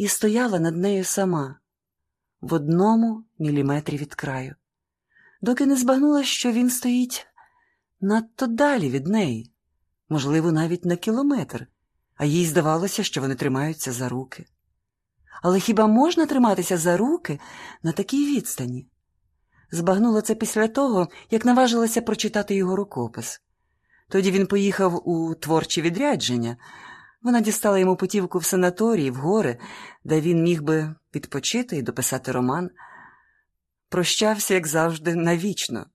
і стояла над нею сама в одному міліметрі від краю, доки не збагнула, що він стоїть надто далі від неї, можливо, навіть на кілометр, а їй здавалося, що вони тримаються за руки. Але хіба можна триматися за руки на такій відстані? Збагнула це після того, як наважилася прочитати його рукопис. Тоді він поїхав у творче відрядження. Вона дістала йому путівку в санаторії, в гори, де він міг би відпочити і дописати роман. Прощався, як завжди, навічно,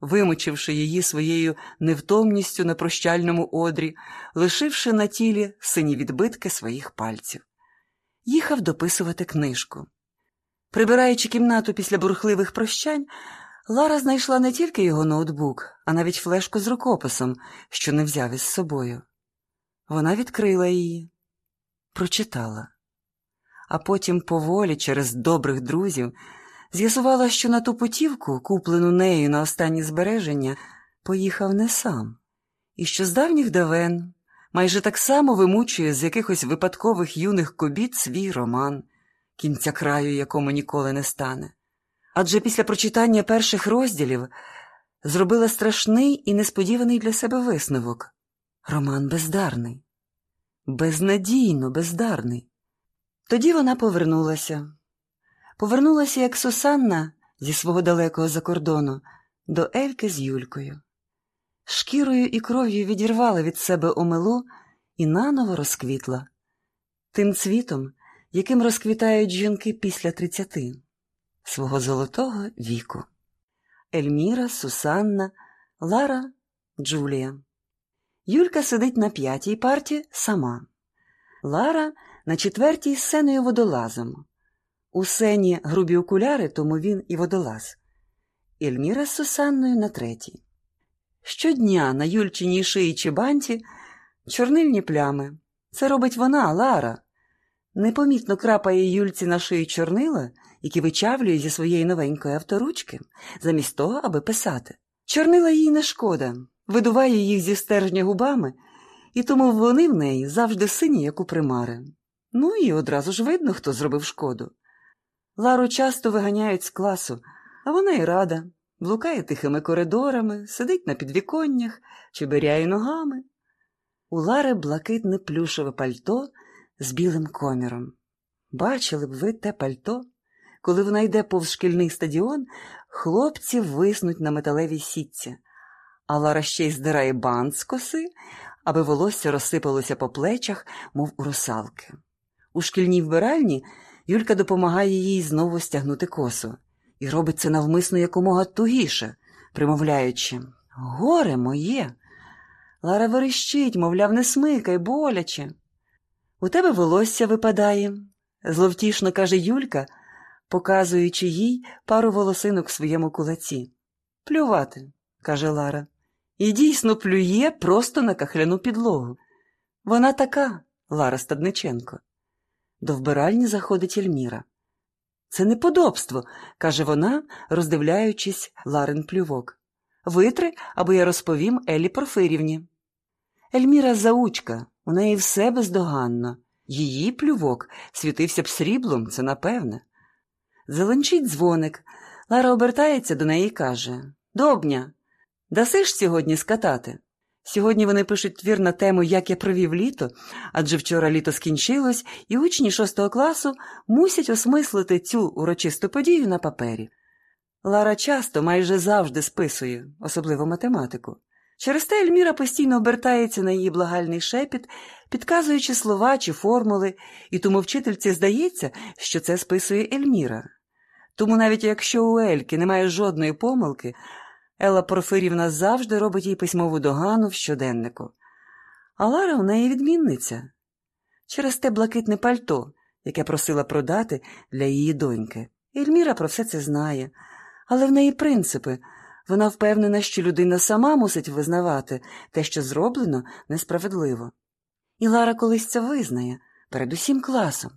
вимучивши її своєю невтомністю на прощальному одрі, лишивши на тілі сині відбитки своїх пальців. Їхав дописувати книжку. Прибираючи кімнату після бурхливих прощань, Лара знайшла не тільки його ноутбук, а навіть флешку з рукописом, що не взяв із собою. Вона відкрила її, прочитала, а потім поволі, через добрих друзів, з'ясувала, що на ту путівку, куплену нею на останні збереження, поїхав не сам, і що з давніх давен майже так само вимучує з якихось випадкових юних кобіт свій роман, кінця краю якому ніколи не стане. Адже після прочитання перших розділів зробила страшний і несподіваний для себе висновок. Роман бездарний, безнадійно бездарний. Тоді вона повернулася. Повернулася, як Сусанна зі свого далекого закордону, до Ельки з Юлькою. Шкірою і кров'ю відірвала від себе омелу і наново розквітла тим цвітом, яким розквітають жінки після тридцяти, свого золотого віку. Ельміра, Сусанна, Лара, Джулія. Юлька сидить на п'ятій парті сама. Лара на четвертій з водолазом. У сені грубі окуляри, тому він і водолаз. Ельміра з Сусанною на третій. Щодня на Юльчиній шиї чи банті чорнильні плями. Це робить вона, Лара. Непомітно крапає Юльці на шию чорнила, які вичавлює зі своєї новенької авторучки, замість того, аби писати. Чорнила їй не шкода, видуває їх зі стержня губами, і тому вони в неї завжди сині, як у примари. Ну і одразу ж видно, хто зробив шкоду. Лару часто виганяють з класу, а вона й рада, блукає тихими коридорами, сидить на підвіконнях, чеберяє ногами. У Лари блакитне плюшеве пальто з білим коміром. Бачили б ви те пальто? Коли вона йде повз шкільний стадіон, хлопці виснуть на металевій сітці, а Лара ще й здирає бант з коси, аби волосся розсипалося по плечах, мов у русалки. У шкільній вбиральні Юлька допомагає їй знову стягнути косу і робить це навмисно якомога тугіше, примовляючи Горе моє. Лара верещить, мовляв, не смикай, боляче. У тебе волосся випадає, зловтішно каже Юлька, показуючи їй пару волосинок в своєму кулаці. Плювати, каже Лара, і дійсно плює просто на кахляну підлогу. Вона така, Лара Стадниченко. До вбиральні заходить Ельміра. Це неподобство, каже вона, роздивляючись Ларин плювок. Витри, або я розповім Елі Порфирівні. Ельміра заучка, у неї все бездоганно. Її плювок світився б сріблом, це напевне. Зеленчить дзвоник. Лара обертається до неї і каже Добня, даси ж сьогодні скатати? Сьогодні вони пишуть твір на тему Як я провів літо, адже вчора літо скінчилось, і учні шостого класу мусять осмислити цю урочисту подію на папері. Лара часто, майже завжди списує, особливо математику. Через те Ельміра постійно обертається на її благальний шепіт, підказуючи слова чи формули, і тому вчительці здається, що це списує Ельміра. Тому навіть якщо у Ельки немає жодної помилки, Елла Порфирівна завжди робить їй письмову догану в щоденнику. А Лара у неї відмінниця через те блакитне пальто, яке просила продати для її доньки. Ельміра про все це знає, але в неї принципи. Вона впевнена, що людина сама мусить визнавати те, що зроблено, несправедливо. І Лара колись це визнає, перед усім класом.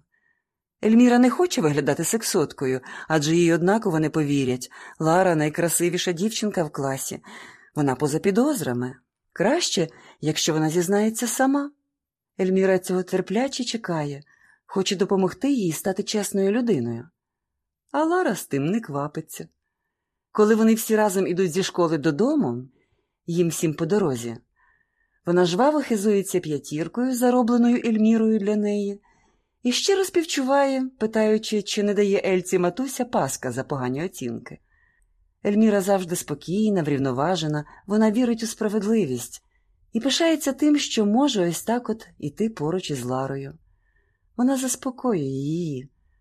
Ельміра не хоче виглядати сексоткою, адже їй однаково не повірять. Лара найкрасивіша дівчинка в класі. Вона поза підозрами. Краще, якщо вона зізнається сама. Ельміра цього терпляче чекає, хоче допомогти їй стати чесною людиною. А Лара з тим не квапиться. Коли вони всі разом ідуть зі школи додому, їм всім по дорозі, вона жваво хизується п'ятіркою, заробленою Ельмірою для неї, і щиро співчуває, питаючи, чи не дає Ельці матуся паска за погані оцінки. Ельміра завжди спокійна, врівноважена, вона вірить у справедливість і пишається тим, що може ось так от іти поруч із Ларою. Вона заспокоює її,